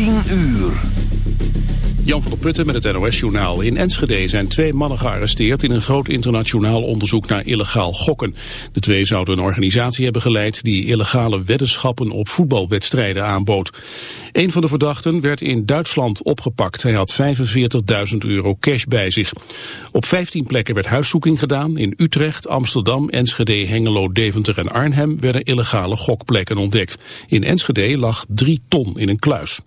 10 uur. Jan van der Putten met het NOS-journaal. In Enschede zijn twee mannen gearresteerd in een groot internationaal onderzoek naar illegaal gokken. De twee zouden een organisatie hebben geleid die illegale weddenschappen op voetbalwedstrijden aanbood. Een van de verdachten werd in Duitsland opgepakt. Hij had 45.000 euro cash bij zich. Op 15 plekken werd huiszoeking gedaan. In Utrecht, Amsterdam, Enschede, Hengelo, Deventer en Arnhem werden illegale gokplekken ontdekt. In Enschede lag 3 ton in een kluis.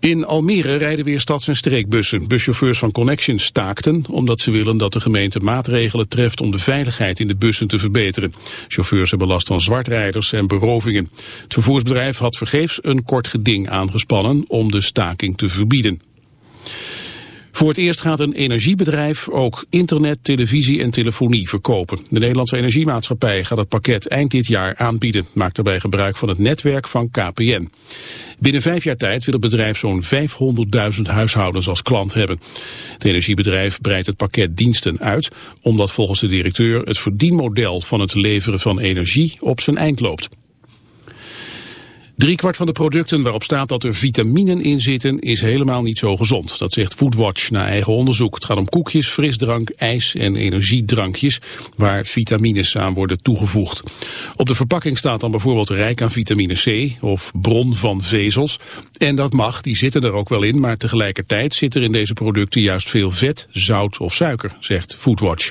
In Almere rijden weer stads- en streekbussen. Buschauffeurs van Connection staakten omdat ze willen dat de gemeente maatregelen treft om de veiligheid in de bussen te verbeteren. Chauffeurs hebben last van zwartrijders en berovingen. Het vervoersbedrijf had vergeefs een kort geding aangespannen om de staking te verbieden. Voor het eerst gaat een energiebedrijf ook internet, televisie en telefonie verkopen. De Nederlandse Energiemaatschappij gaat het pakket eind dit jaar aanbieden. Maakt daarbij gebruik van het netwerk van KPN. Binnen vijf jaar tijd wil het bedrijf zo'n 500.000 huishoudens als klant hebben. Het energiebedrijf breidt het pakket diensten uit, omdat volgens de directeur het verdienmodel van het leveren van energie op zijn eind loopt. Driekwart van de producten waarop staat dat er vitaminen in zitten is helemaal niet zo gezond. Dat zegt Foodwatch na eigen onderzoek. Het gaat om koekjes, frisdrank, ijs en energiedrankjes waar vitamines aan worden toegevoegd. Op de verpakking staat dan bijvoorbeeld rijk aan vitamine C of bron van vezels. En dat mag, die zitten er ook wel in, maar tegelijkertijd zit er in deze producten juist veel vet, zout of suiker, zegt Foodwatch.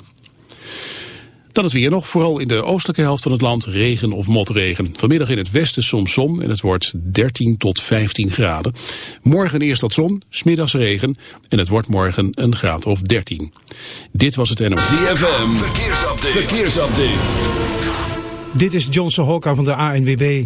Dan het weer nog, vooral in de oostelijke helft van het land regen of motregen. Vanmiddag in het westen soms zon en het wordt 13 tot 15 graden. Morgen eerst wat zon, smiddags regen en het wordt morgen een graad of 13. Dit was het NOS. ZFM, verkeersupdate. verkeersupdate. Dit is Johnson Hokka van de ANWB.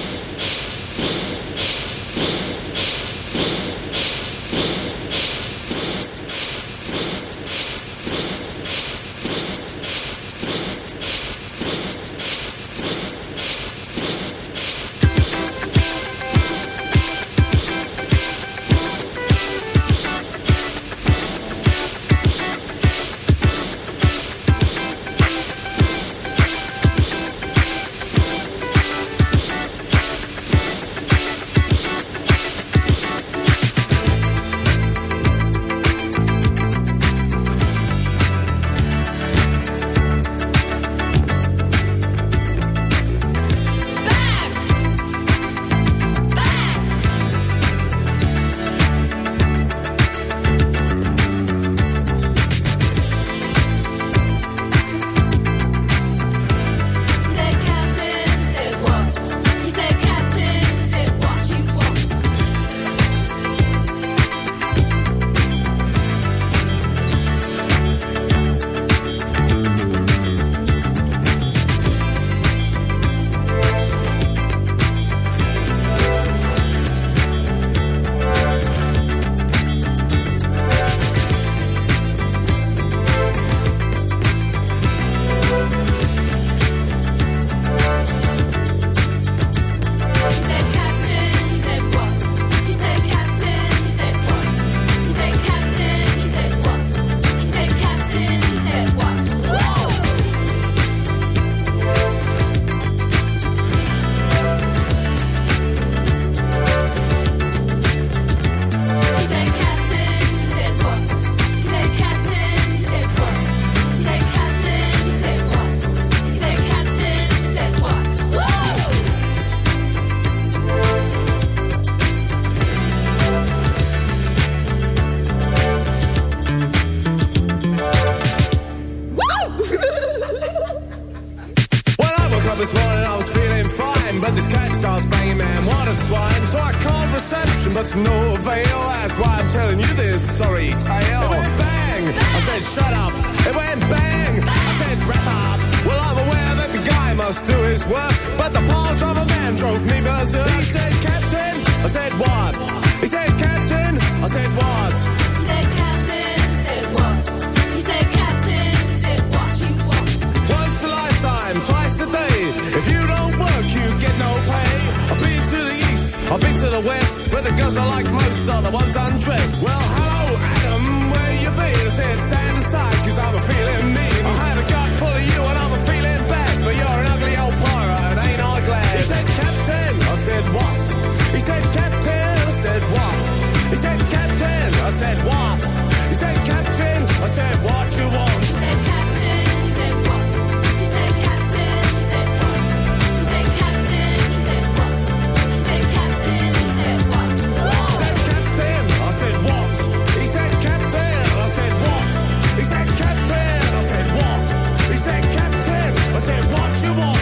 said, What you want?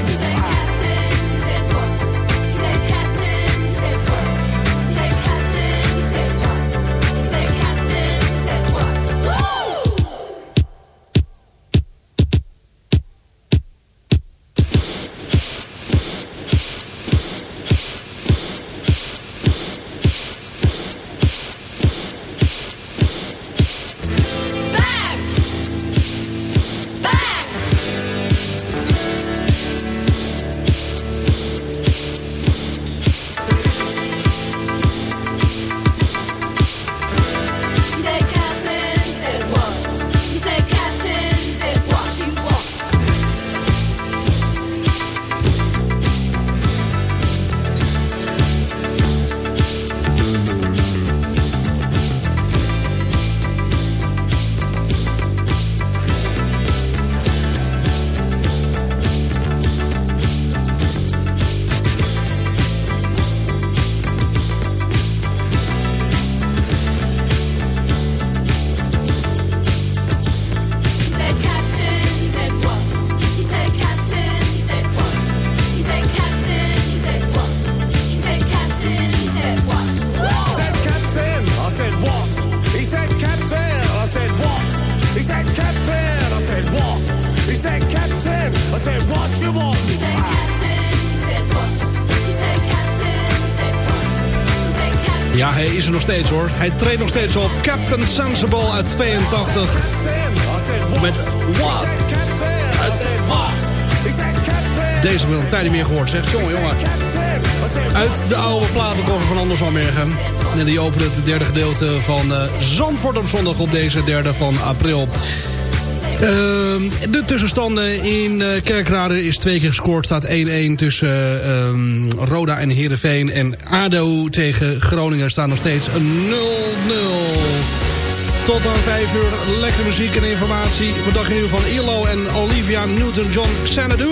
Hij treedt nog steeds op. Captain Sensible uit 82. Met What? Deze wil een tijd meer gehoord, zegt Jongen, jongen. Uit de oude platenkoffer van Anders van Mergen. En die opent het derde gedeelte van eh, Zandvoort op zondag op deze derde van april. Ehm, de tussenstanden in eh, Kerkrade is twee keer gescoord. Staat 1-1 tussen ehm, Roda en Heerenveen. En ADO tegen Groningen staat nog steeds 0-0. Tot aan 5 uur. Lekkere muziek en informatie. Voor in ieder van ILO en Olivia Newton-John Xanadu.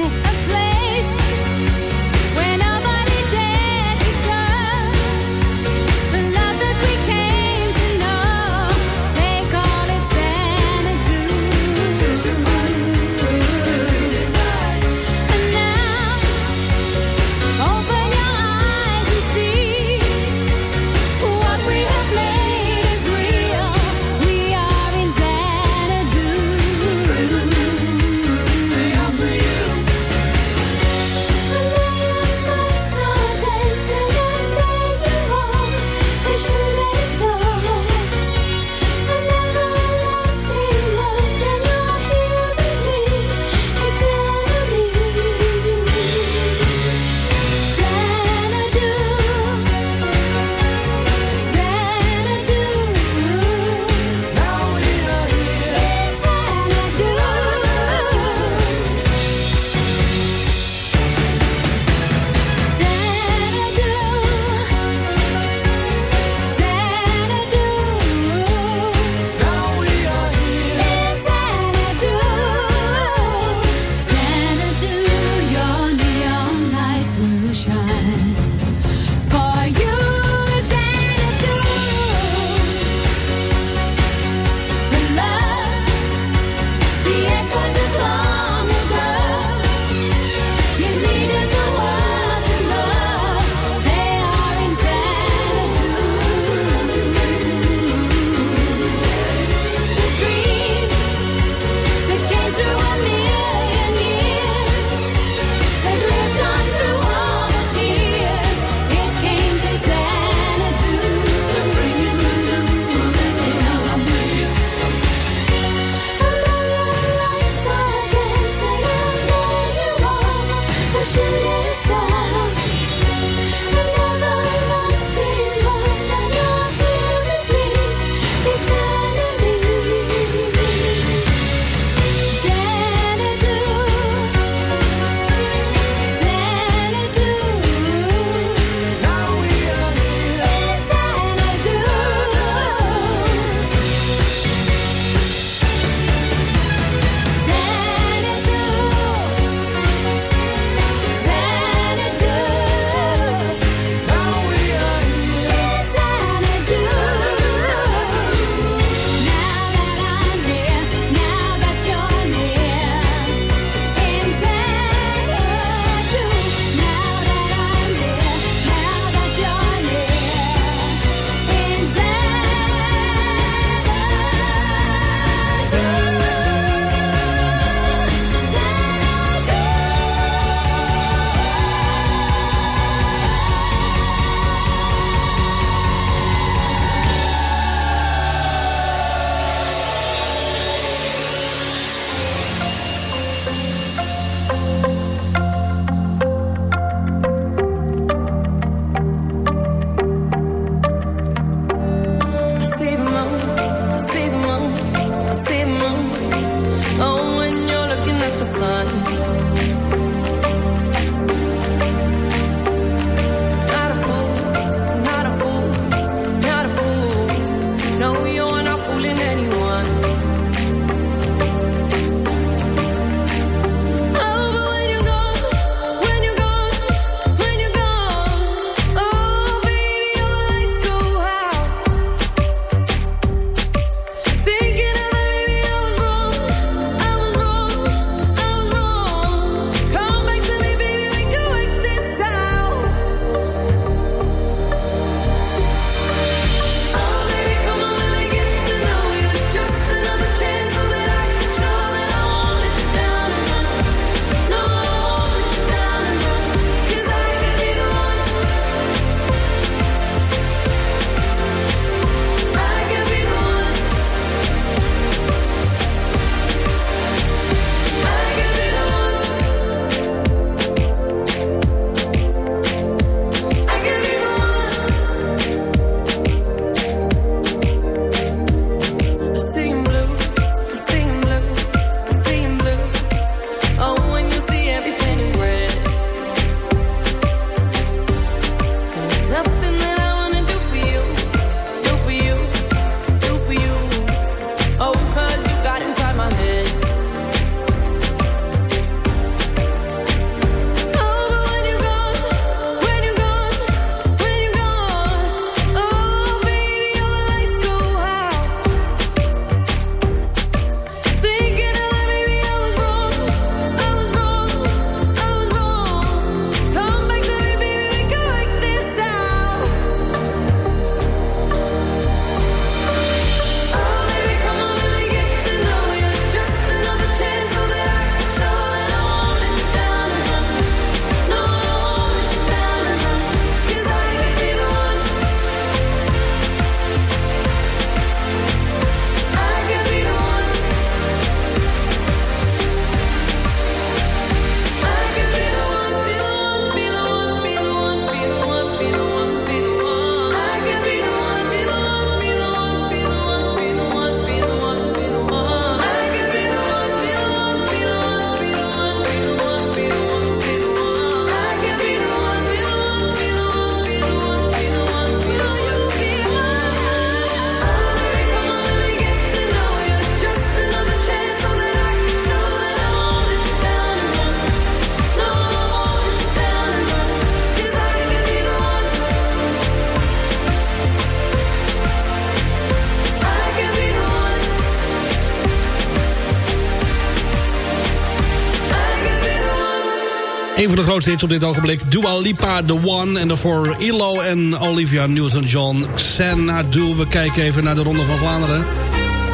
Een de grootste hits op dit ogenblik. Dua Lipa, The One. En daarvoor Ilo en Olivia Newton-John. Xanadu. We kijken even naar de Ronde van Vlaanderen.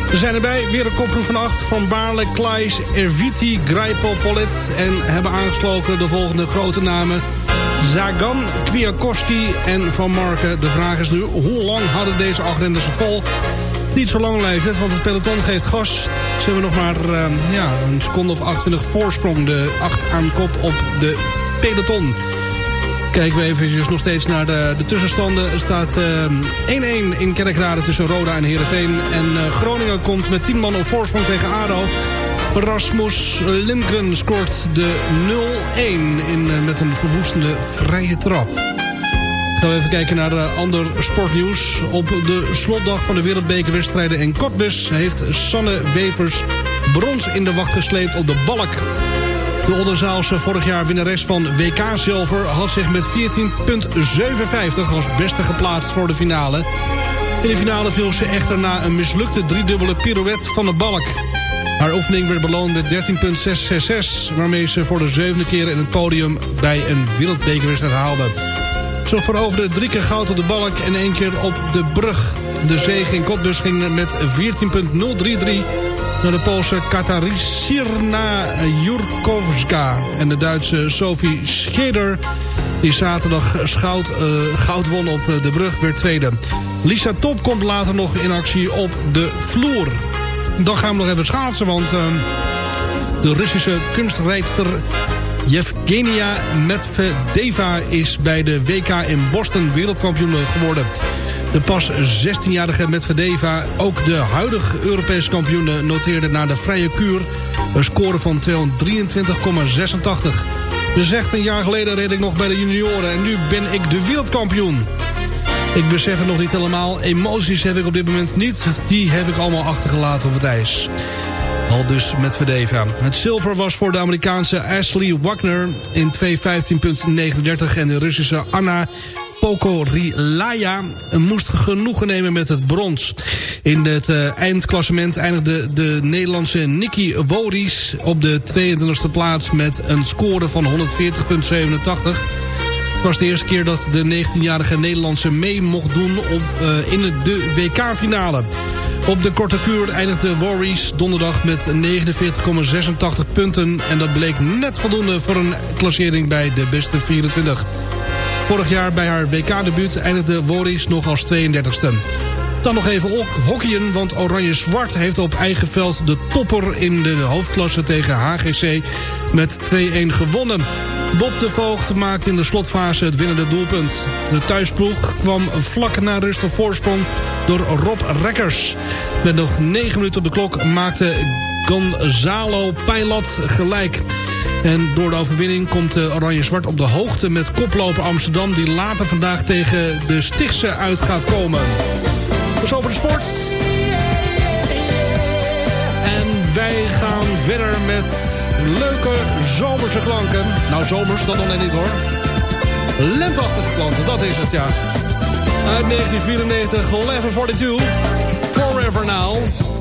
We zijn erbij. Weer een kopgroep van acht. Van Baarle, Klaes, Erviti, Grijpel, Polit. En hebben aangesloten de volgende grote namen. Zagan, Kwiatkowski en Van Marken. De vraag is nu, hoe lang hadden deze acht renners het vol? Niet zo lang lijkt het, want het peloton geeft gas. Ze hebben nog maar eh, ja, een seconde of 28 voorsprong. De acht aan kop op de peloton. Kijken we even nog steeds naar de, de tussenstanden. Er staat eh, 1-1 in Kerkrade tussen Roda en Heerenveen. En eh, Groningen komt met 10 man op voorsprong tegen ADO. Rasmus Lindgren scoort de 0-1 in, eh, met een verwoestende vrije trap. Gaan we even kijken naar eh, ander sportnieuws. Op de slotdag van de wereldbekerwedstrijden in Cottbus... heeft Sanne Wevers brons in de wacht gesleept op de balk. De Olderzaalse vorig jaar winnares van WK Zilver... had zich met 14,57 als beste geplaatst voor de finale. In de finale viel ze echter na een mislukte driedubbele pirouette van de balk. Haar oefening werd beloond met 13,666... waarmee ze voor de zevende keer in het podium bij een wereldbekerwedstrijd haalde. Ze veroverde drie keer goud op de balk en één keer op de brug. De zege in Cottbus ging met 14,033 de Poolse Katarzyna Jurkowska. En de Duitse Sophie Scheder, die zaterdag schout, eh, goud won op eh, de brug, werd tweede. Lisa Top komt later nog in actie op de vloer. Dan gaan we nog even schaatsen, want eh, de Russische kunstrijder Yevgenia Medvedeva is bij de WK in Boston wereldkampioen geworden. De pas 16-jarige Medvedeva, ook de huidige Europese kampioen... noteerde na de vrije kuur een score van 223,86. Ze zegt een jaar geleden reed ik nog bij de junioren... en nu ben ik de wereldkampioen. Ik besef het nog niet helemaal. Emoties heb ik op dit moment niet. Die heb ik allemaal achtergelaten op het ijs. Al dus met Verdeva. Het zilver was voor de Amerikaanse Ashley Wagner in 2.15.39... en de Russische Anna Pokorilaya moest genoegen nemen met het brons. In het uh, eindklassement eindigde de Nederlandse Nicky Woris op de 22e plaats met een score van 140,87. Het was de eerste keer dat de 19-jarige Nederlandse mee mocht doen op, uh, in de WK-finale. Op de korte kuur eindigde Warriors donderdag met 49,86 punten. En dat bleek net voldoende voor een klassering bij de beste 24. Vorig jaar bij haar WK-debuut eindigde Warriors nog als 32e. Dan nog even hockeyen, want Oranje-Zwart heeft op eigen veld de topper in de hoofdklasse tegen HGC met 2-1 gewonnen. Bob de Voogd maakte in de slotfase het winnende doelpunt. De thuisploeg kwam vlak na rust op voorsprong door Rob Rekkers. Met nog 9 minuten op de klok maakte Gonzalo Pijlat gelijk. En door de overwinning komt Oranje-Zwart op de hoogte met koploper Amsterdam... die later vandaag tegen de Stichtse uit gaat komen. Dus over de sport. En wij gaan verder met leuke zomerse klanken. Nou, zomers, dat net niet hoor. Lenteachtige klanken, dat is het, ja. Uit 1994, 1142. Forever Now.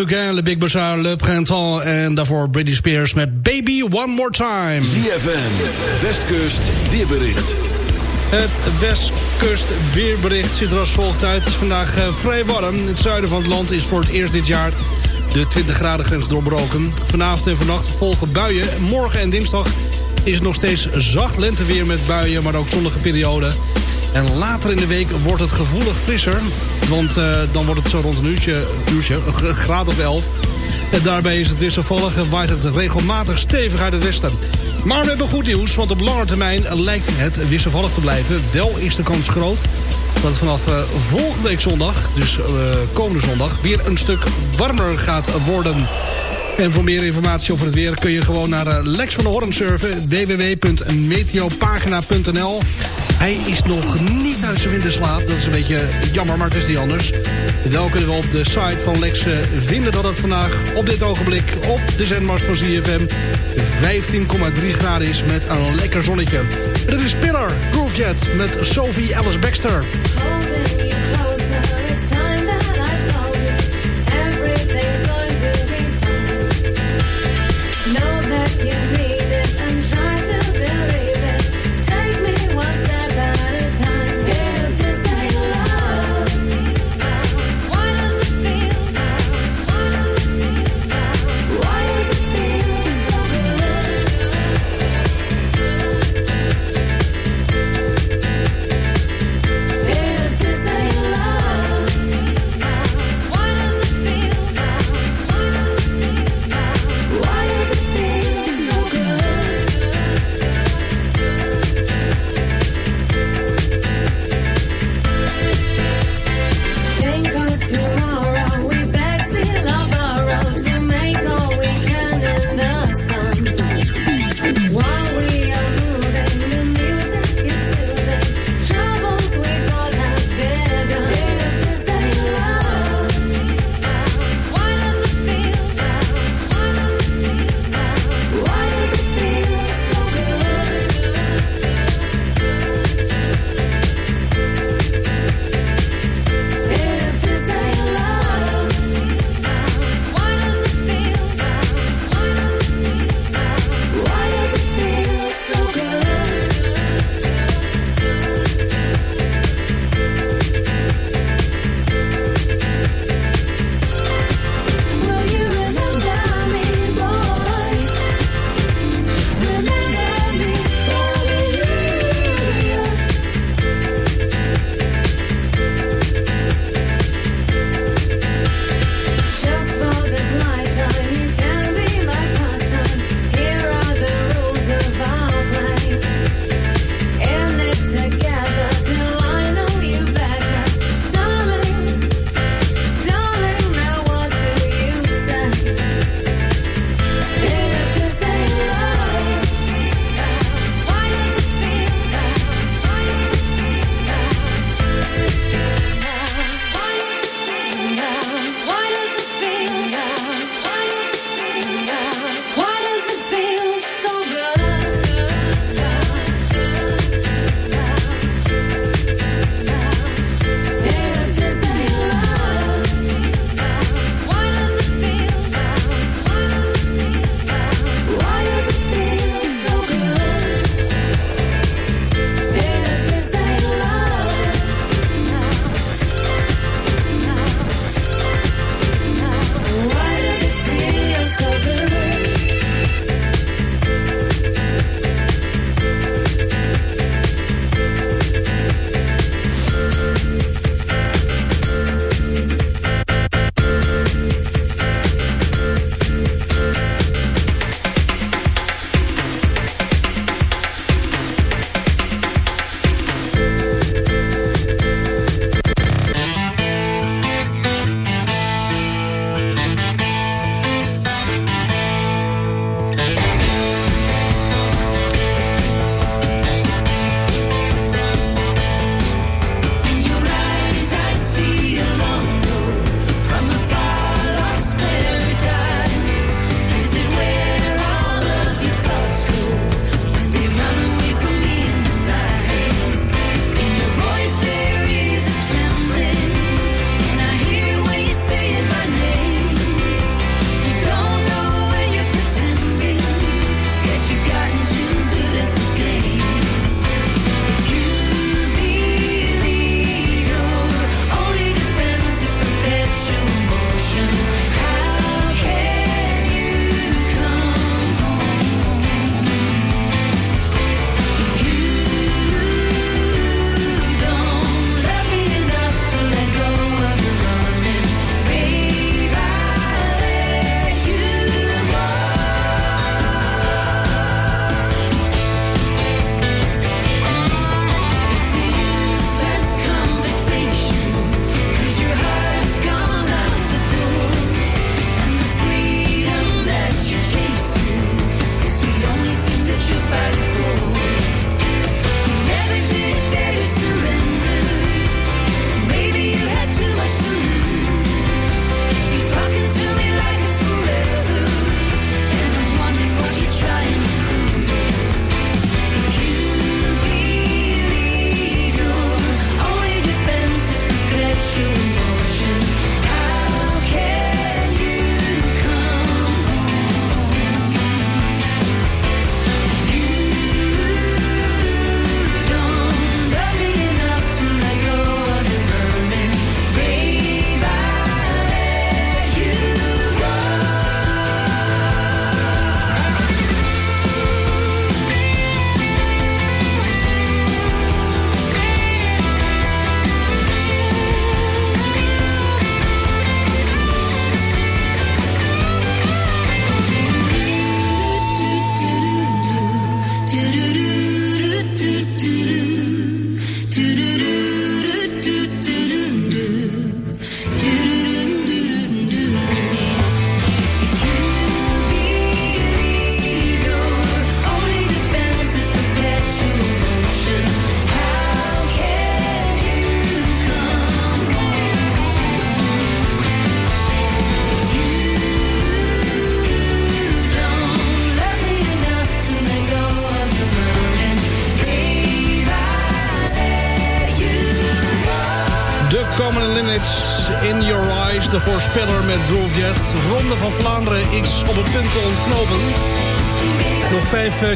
Fugain, Le Big Bazaar, Le Printemps... en daarvoor Britney Spears met Baby One More Time. ZFM, Westkust, weerbericht. Het Westkust weerbericht ziet er als volgt uit. Het is vandaag eh, vrij warm. Het zuiden van het land is voor het eerst dit jaar de 20 graden grens doorbroken. Vanavond en vannacht volgen buien. Morgen en dinsdag is het nog steeds zacht lenteweer met buien, maar ook zonnige perioden. En later in de week wordt het gevoelig frisser. Want eh, dan wordt het zo rond een uurtje, uurtje een graad of 11. En daarbij is het wisselvallig en waait het regelmatig stevig uit het westen. Maar we hebben goed nieuws, want op lange termijn lijkt het wisselvallig te blijven. Wel is de kans groot dat het vanaf eh, volgende week zondag, dus eh, komende zondag... weer een stuk warmer gaat worden. En voor meer informatie over het weer kun je gewoon naar eh, Lex van de Horn surfen. www.meteopagina.nl Hij is nog niet uit zijn winterslaap. Dat is een beetje jammer, maar het is niet anders. Wel kunnen we op de site van Lex eh, vinden dat het vandaag op dit ogenblik... op de zendmast van ZFM 15,3 graden is met een lekker zonnetje. Dit is Pillar Groove Jet met Sophie Alice Baxter.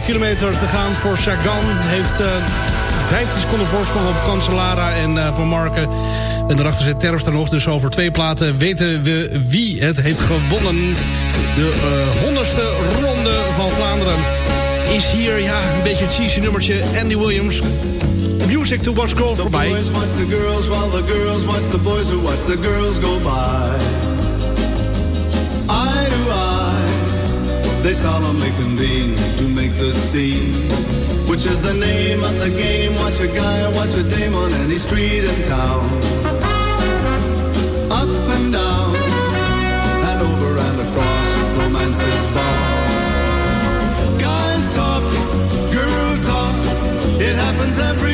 Kilometer te gaan voor Sagan. Heeft eh 15 seconden voorsprong op Cancellara en eh, Van Marken. En daarachter zit Terpstra nog. Dus over twee platen weten we wie het heeft gewonnen. De eh, honderdste ronde van Vlaanderen is hier ja, een beetje een cheesy nummertje. Andy Williams. Music to Watch Girl voorbij. Boys watch the girls while the girls watch the boys who watch the girls go by. Eye to eye, they solemnly convene to make the scene. Which is the name of the game? Watch a guy, watch a dame on any street in town. Up and down, and over and across, romance's boss. Guys talk, girl talk, it happens everywhere.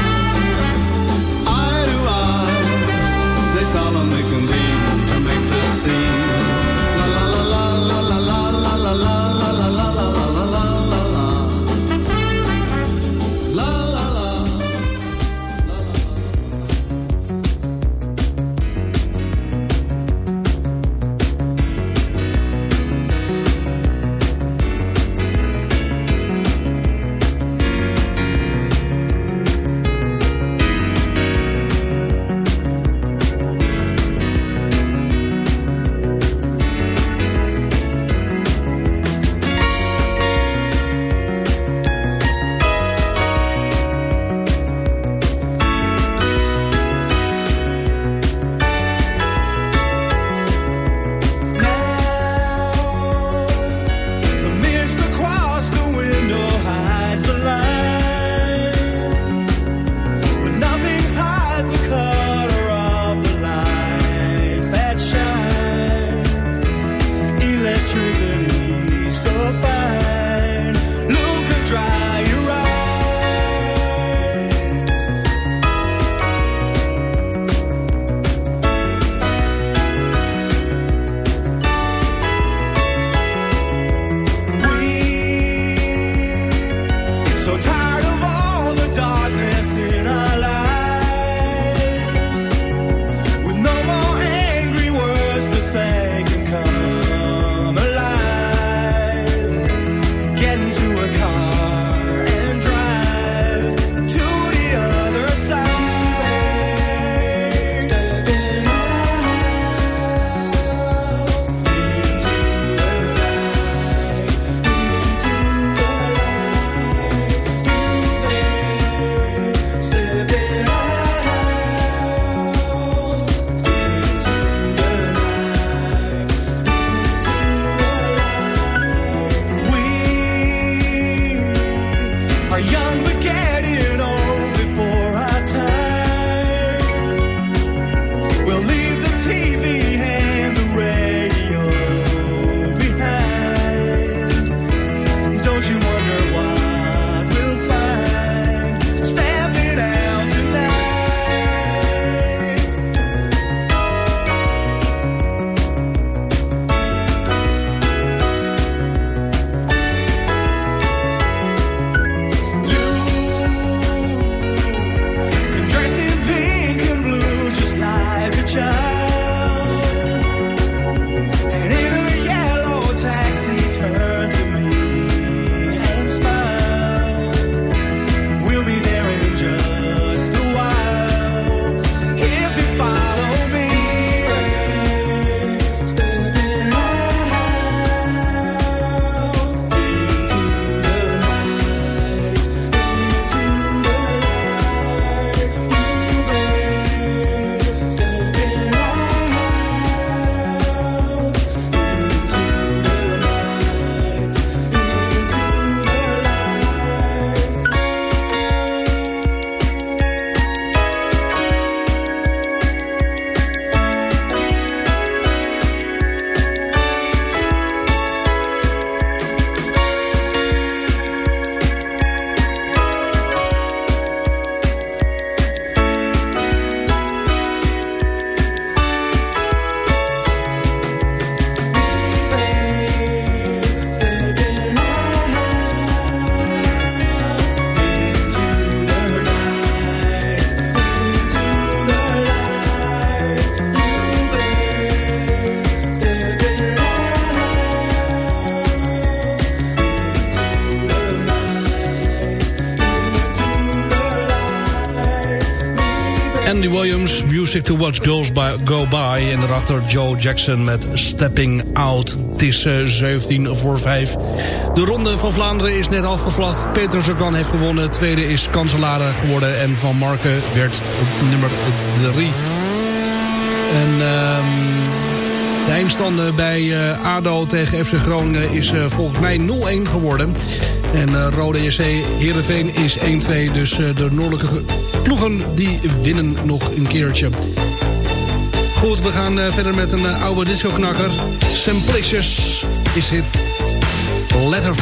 To Watch Girls by, Go By. En daarachter Joe Jackson met Stepping Out. Het is eh, 17 voor 5. De ronde van Vlaanderen is net afgevlagd. Peter Sagan heeft gewonnen. Tweede is Kanselare geworden. En Van Marken werd nummer 3. En ehm, de eindstanden bij eh, ADO tegen FC Groningen is eh, volgens mij 0-1 geworden. En eh, Rode JC Heerenveen is 1-2. Dus eh, de noordelijke ploegen die winnen nog een keertje. Goed, we gaan eh, verder met een eh, oude disco-knakker. Is het Let Her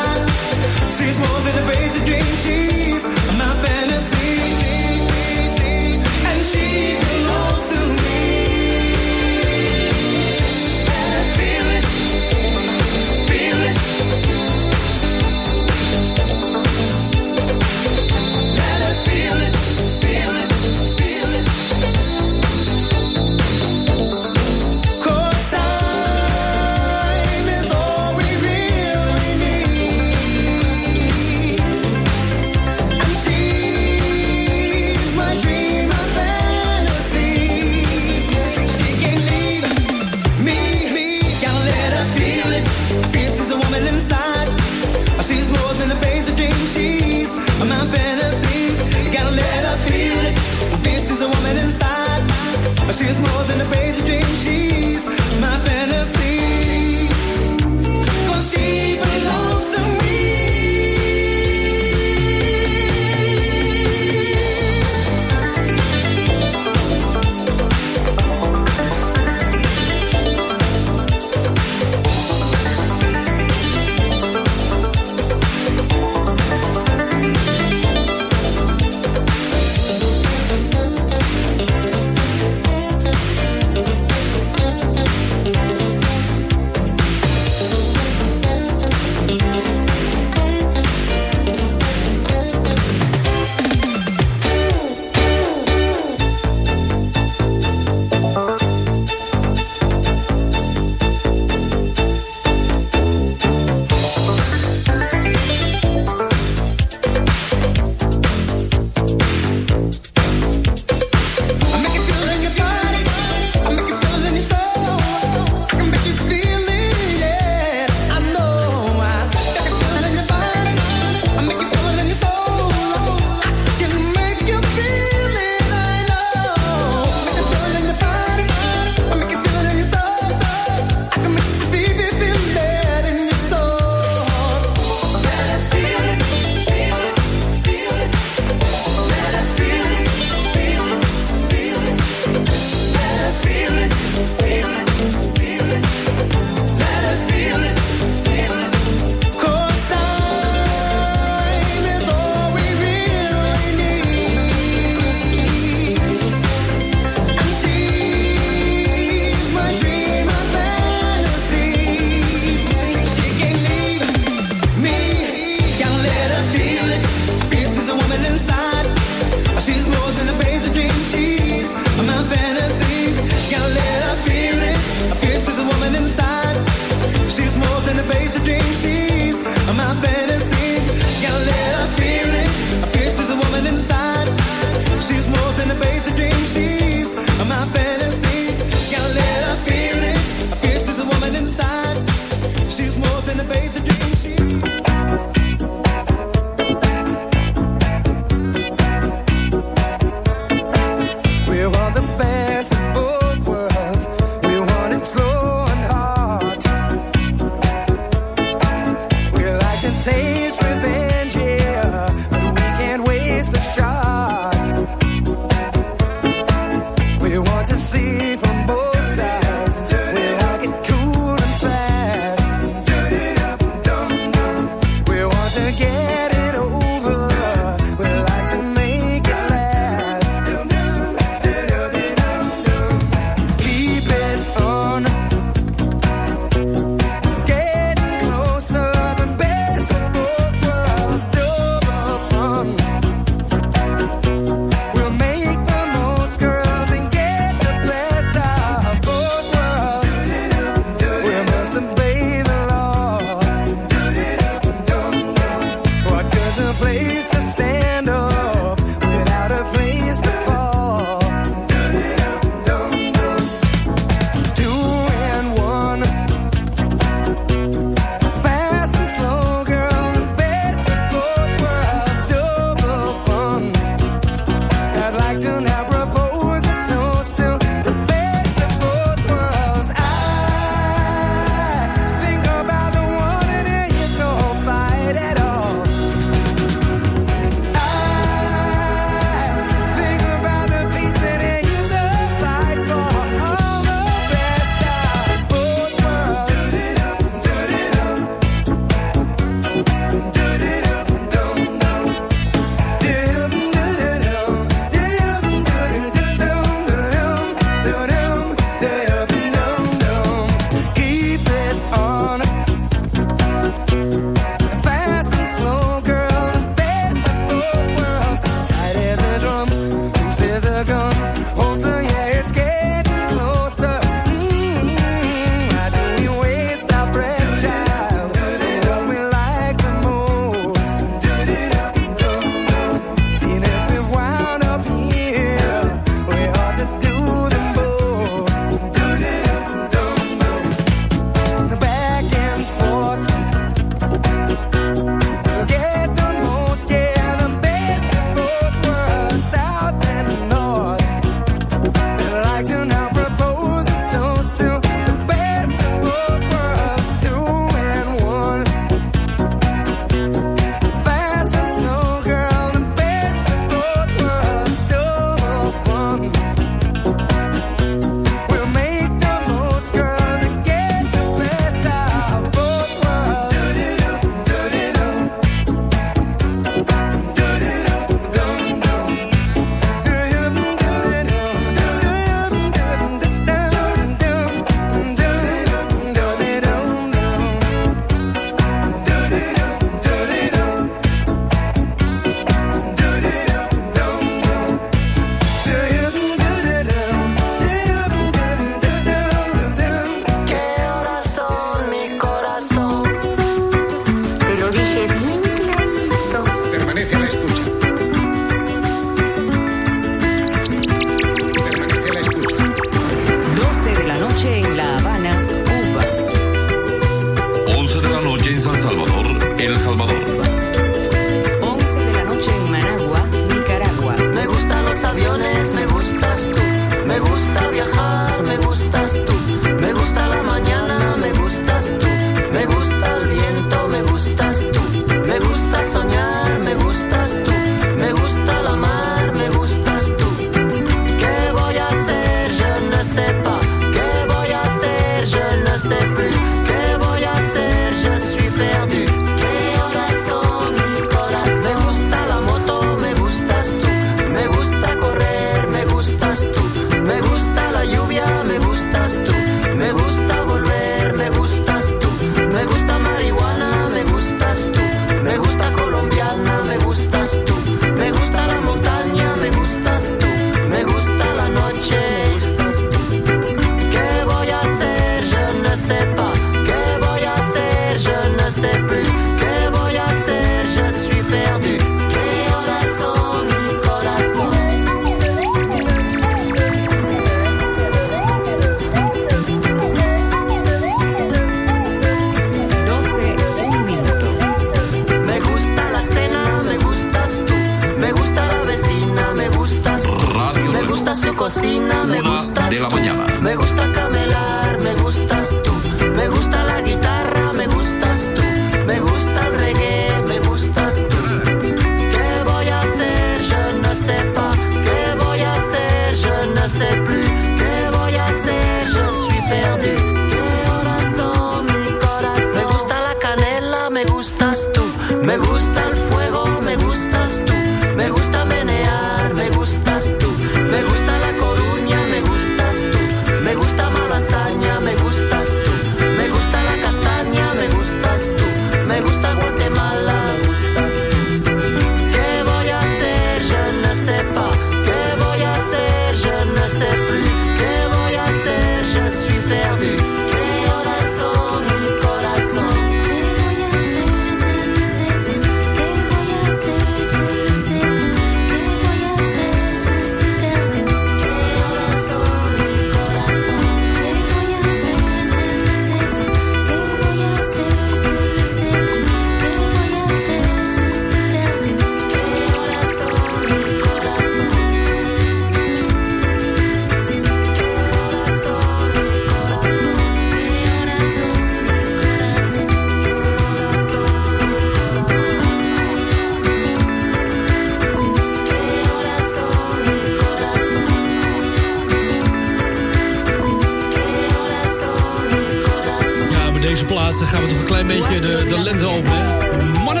plaat gaan we toch een klein beetje de, de lente openen. Manu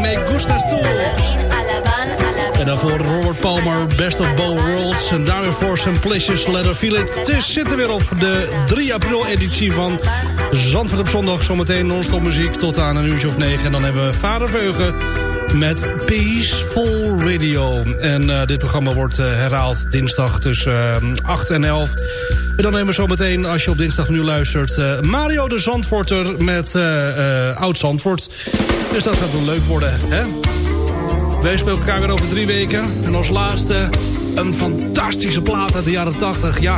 Me Gustas Tú. En daarvoor Robert Palmer, Best of Both Worlds. En daarmee voor Simplicious, Let Her Feel It. Het is zitten weer op de 3 april editie van Zandvoort op zondag. Zometeen non-stop muziek tot aan een uurtje of negen. En dan hebben we Vader Veugen met Peaceful Radio. En eh, dit programma wordt eh, herhaald dinsdag tussen eh, 8 en 11. En dan hebben we zometeen, als je op dinsdag nu luistert... eh, Mario de Zandvoorter met eh, eh, Oud Zandvoort. Dus dat gaat wel leuk worden, hè? Wij spelen elkaar weer over drie weken. En als laatste een fantastische plaat uit de jaren 80. Ja,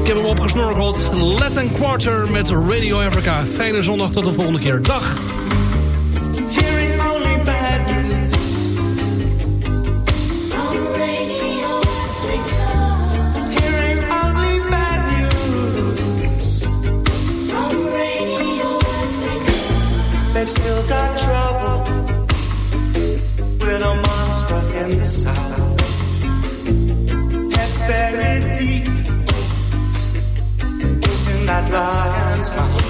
ik heb hem opgesnorkeld. And Quarter met Radio Africa. Fijne zondag, tot de volgende keer. Dag! They've still got trouble with a monster in the south. Heads buried deep in that lion's mouth,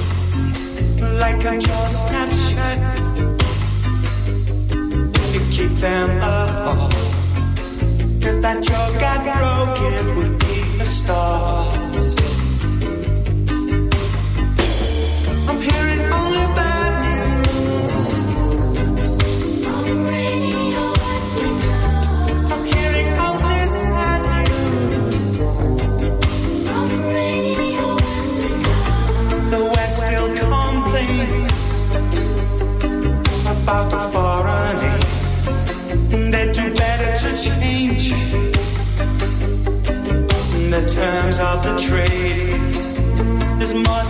like a jaw snapped shut. You keep them apart. If that jaw got broke, it would be a start. Terms of the trade. There's more